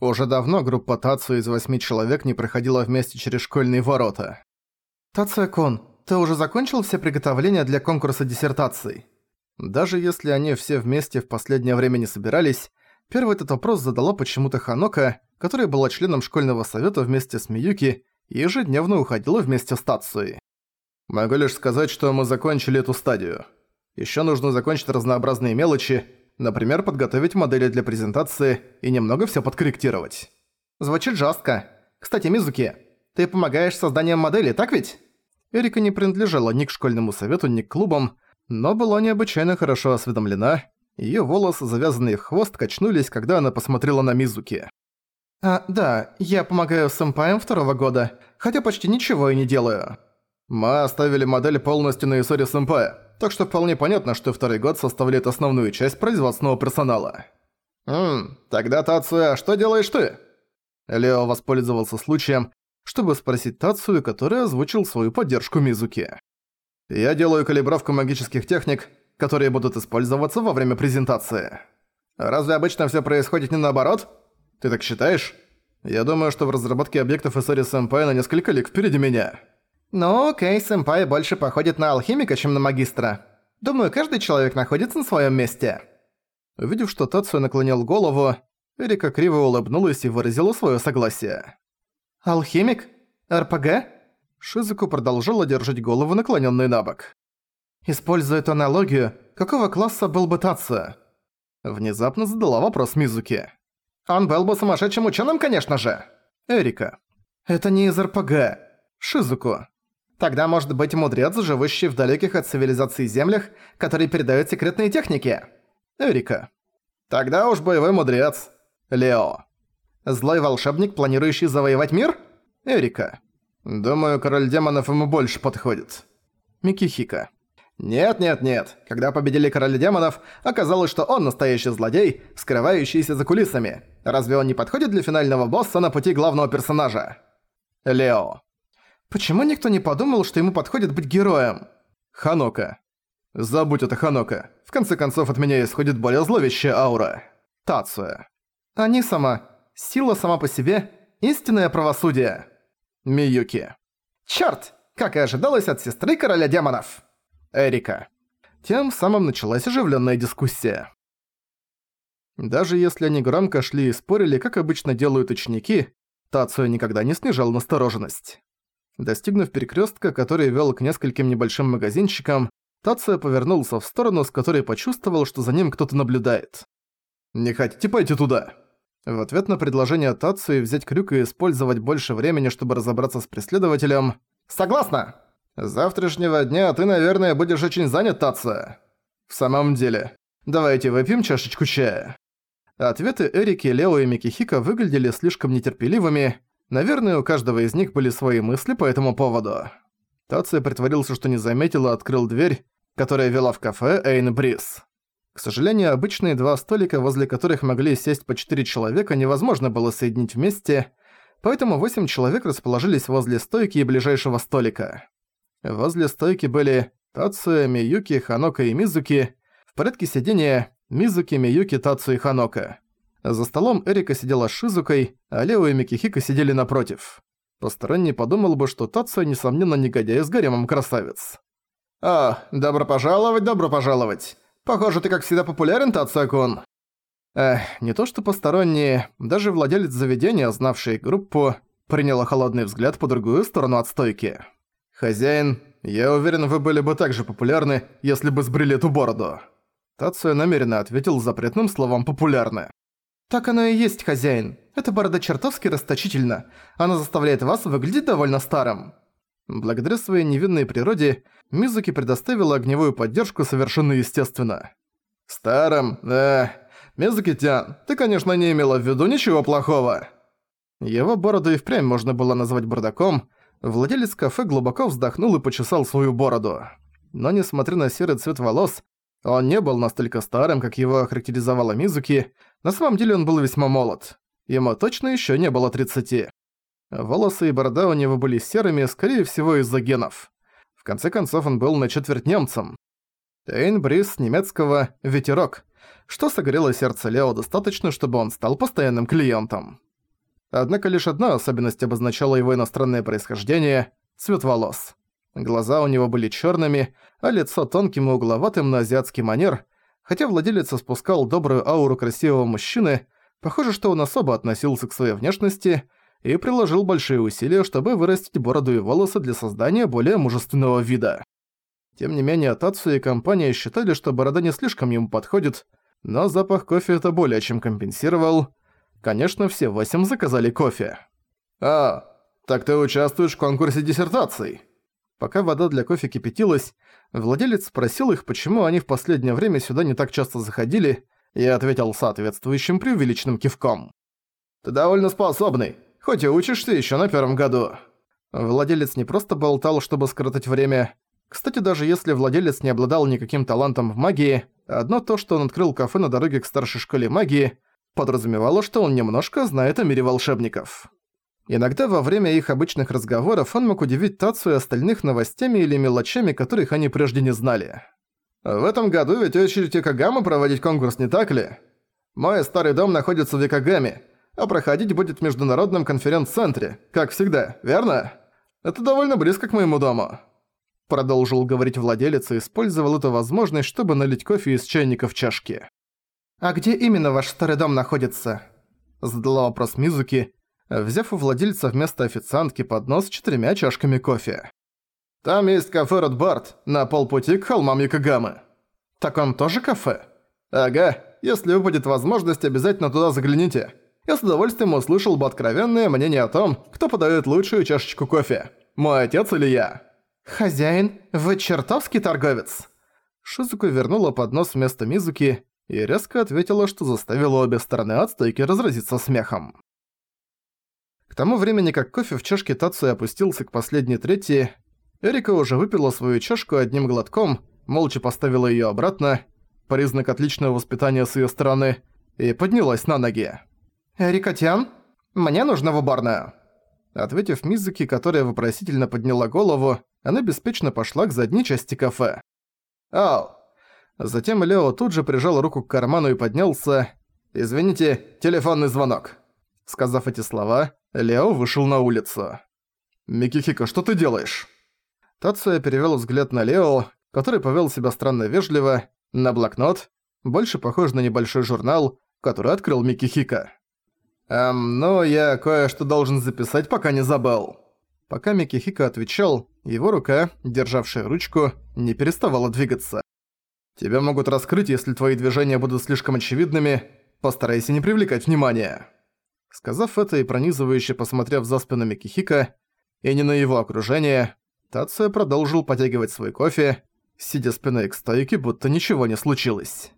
Уже давно группа Тацу из восьми человек не проходила вместе через школьные ворота. «Тацуя-кун, ты уже закончил все приготовления для конкурса диссертаций?» Даже если они все вместе в последнее время не собирались, первый этот вопрос задала почему-то Ханока, которая была членом школьного совета вместе с Миюки и ежедневно уходила вместе с Тацуей. «Могу лишь сказать, что мы закончили эту стадию. Ещё нужно закончить разнообразные мелочи, например, подготовить модели для презентации и немного всё подкорректировать». Звучит жестко. Кстати, Мизуки, ты помогаешь созданием модели, так ведь? Эрика не принадлежала ни к школьному совету, ни к клубам, но была необычайно хорошо осведомлена. Её волосы, завязанные в хвост, качнулись, когда она посмотрела на Мизуки. «А, да, я помогаю сэмпаям второго года, хотя почти ничего и не делаю». «Мы оставили модель полностью на Исоре сэмпая так что вполне понятно, что второй год составляет основную часть производственного персонала. «Ммм, тогда, Тацуя, что делаешь ты?» Лео воспользовался случаем, чтобы спросить Тацию, который озвучил свою поддержку Мизуки. «Я делаю калибровку магических техник, которые будут использоваться во время презентации. Разве обычно всё происходит не наоборот? Ты так считаешь? Я думаю, что в разработке объектов Исори Сэмпай на несколько лик впереди меня». «Ну, Кей-сэмпай больше походит на алхимика, чем на магистра. Думаю, каждый человек находится на своем месте». Увидев, что Тацию наклонял голову, Эрика криво улыбнулась и выразила свое согласие. «Алхимик? РПГ?» Шизуку продолжала держать голову, наклоненной на бок. «Используя эту аналогию, какого класса был бы Тация?» Внезапно задала вопрос Мизуки. «Он был бы сумасшедшим ученым, конечно же!» Эрика. «Это не из РПГ. Шизуку. Тогда может быть мудрец, живущий в далеких от цивилизации землях, который передает секретные техники. Эрика. Тогда уж боевой мудрец. Лео. Злой волшебник, планирующий завоевать мир? Эрика. Думаю, король демонов ему больше подходит. Микихика. Нет-нет-нет, когда победили короля демонов, оказалось, что он настоящий злодей, скрывающийся за кулисами. Разве он не подходит для финального босса на пути главного персонажа? Лео. Почему никто не подумал, что ему подходит быть героем? Ханока. Забудь это, Ханока. В конце концов, от меня исходит более зловещая аура. Тацуя. Они сама. Сила сама по себе. Истинное правосудие. Миюки. Чёрт! Как и ожидалось от сестры короля демонов. Эрика. Тем самым началась оживленная дискуссия. Даже если они громко шли и спорили, как обычно делают ученики, Тацуя никогда не снижал настороженность. Достигнув перекрестка, который вел к нескольким небольшим магазинчикам, Тация повернулся в сторону, с которой почувствовал, что за ним кто-то наблюдает. «Не хотите пойти туда?» В ответ на предложение Тации взять крюк и использовать больше времени, чтобы разобраться с преследователем... «Согласна!» «С завтрашнего дня ты, наверное, будешь очень занят, Тация». «В самом деле, давайте выпьем чашечку чая». Ответы Эрики, Лео и Микихика выглядели слишком нетерпеливыми, Наверное, у каждого из них были свои мысли по этому поводу. Тация притворился, что не заметил и открыл дверь, которая вела в кафе Эйн Бриз. К сожалению, обычные два столика, возле которых могли сесть по четыре человека, невозможно было соединить вместе, поэтому восемь человек расположились возле стойки и ближайшего столика. Возле стойки были Тацуя, Миюки, Ханока и Мизуки. В порядке сидения Мизуки, Миюки, Тацу и Ханока. За столом Эрика сидела с Шизукой, а Лео и Микихика сидели напротив. Посторонний подумал бы, что Тация, несомненно, негодяй с гаремом красавец. «А, добро пожаловать, добро пожаловать. Похоже, ты как всегда популярен, Тация-кун». Эх, не то что посторонние, даже владелец заведения, знавший группу, приняла холодный взгляд по другую сторону от стойки. «Хозяин, я уверен, вы были бы так же популярны, если бы сбрили эту бороду». Тация намеренно ответил запретным словом «популярны». «Так оно и есть, хозяин. Эта борода чертовски расточительна. Она заставляет вас выглядеть довольно старым». Благодаря своей невинной природе, Мизуки предоставила огневую поддержку совершенно естественно. «Старым? Да. Мизуки-тян, ты, конечно, не имела в виду ничего плохого». Его бороду и впрямь можно было назвать бардаком. Владелец кафе глубоко вздохнул и почесал свою бороду. Но несмотря на серый цвет волос, он не был настолько старым, как его охарактеризовала Мизуки, на самом деле он был весьма молод. Ему точно еще не было 30. Волосы и борода у него были серыми, скорее всего из-за генов. В конце концов он был на четверть немцем. Эйн Брис немецкого «ветерок», что согрело сердце Лео достаточно, чтобы он стал постоянным клиентом. Однако лишь одна особенность обозначала его иностранное происхождение – цвет волос. Глаза у него были черными, а лицо тонким и угловатым на азиатский манер, хотя владелец спускал добрую ауру красивого мужчины, похоже, что он особо относился к своей внешности и приложил большие усилия, чтобы вырастить бороду и волосы для создания более мужественного вида. Тем не менее, Тацу и компания считали, что борода не слишком ему подходит, но запах кофе это более чем компенсировал. Конечно, все восемь заказали кофе. «А, так ты участвуешь в конкурсе диссертаций?» Пока вода для кофе кипятилась, владелец спросил их, почему они в последнее время сюда не так часто заходили, и ответил соответствующим преувеличенным кивком. «Ты довольно способный, хоть и учишься еще на первом году». Владелец не просто болтал, чтобы скоротать время. Кстати, даже если владелец не обладал никаким талантом в магии, одно то, что он открыл кафе на дороге к старшей школе магии, подразумевало, что он немножко знает о мире волшебников. Иногда во время их обычных разговоров он мог удивить Тацу и остальных новостями или мелочами, которых они прежде не знали. «В этом году ведь очередь Якогама проводить конкурс, не так ли? Мой старый дом находится в Якогаме, а проходить будет в международном конференц-центре, как всегда, верно? Это довольно близко к моему дому». Продолжил говорить владелец и использовал эту возможность, чтобы налить кофе из чайника в чашки. «А где именно ваш старый дом находится?» Задала вопрос Мизуки, взяв у владельца вместо официантки поднос с четырьмя чашками кофе. «Там есть кафе Ротбард, на полпути к холмам Якогамы». «Так он тоже кафе?» «Ага, если выпадет возможность, обязательно туда загляните. Я с удовольствием услышал бы откровенное мнение о том, кто подает лучшую чашечку кофе. Мой отец или я?» «Хозяин, вы чертовский торговец!» Шизуку вернула поднос вместо Мизуки и резко ответила, что заставила обе стороны от стойки разразиться смехом. Тому времени, как кофе в чашке Тацуи опустился к последней трети, Эрика уже выпила свою чашку одним глотком, молча поставила её обратно, признак отличного воспитания с её стороны, и поднялась на ноги. «Эрика-тян, мне нужно в уборную». Ответив Мизуки, которая вопросительно подняла голову, она беспечно пошла к задней части кафе. «Ау!» Затем Лео тут же прижал руку к карману и поднялся. «Извините, телефонный звонок». Сказав эти слова, Лео вышел на улицу. «Микихико, что ты делаешь?» Тацуя перевёл взгляд на Лео, который повел себя странно вежливо, на блокнот, больше похож на небольшой журнал, который открыл Микихика. «Эм, ну, я кое-что должен записать, пока не забыл». Пока Микихика отвечал, его рука, державшая ручку, не переставала двигаться. «Тебя могут раскрыть, если твои движения будут слишком очевидными. Постарайся не привлекать внимания». Сказав это и пронизывающе посмотрев за спину Микихика и не на его окружение, Тация продолжил потягивать свой кофе, сидя спиной к стойке, будто ничего не случилось.